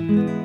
Mm-hmm.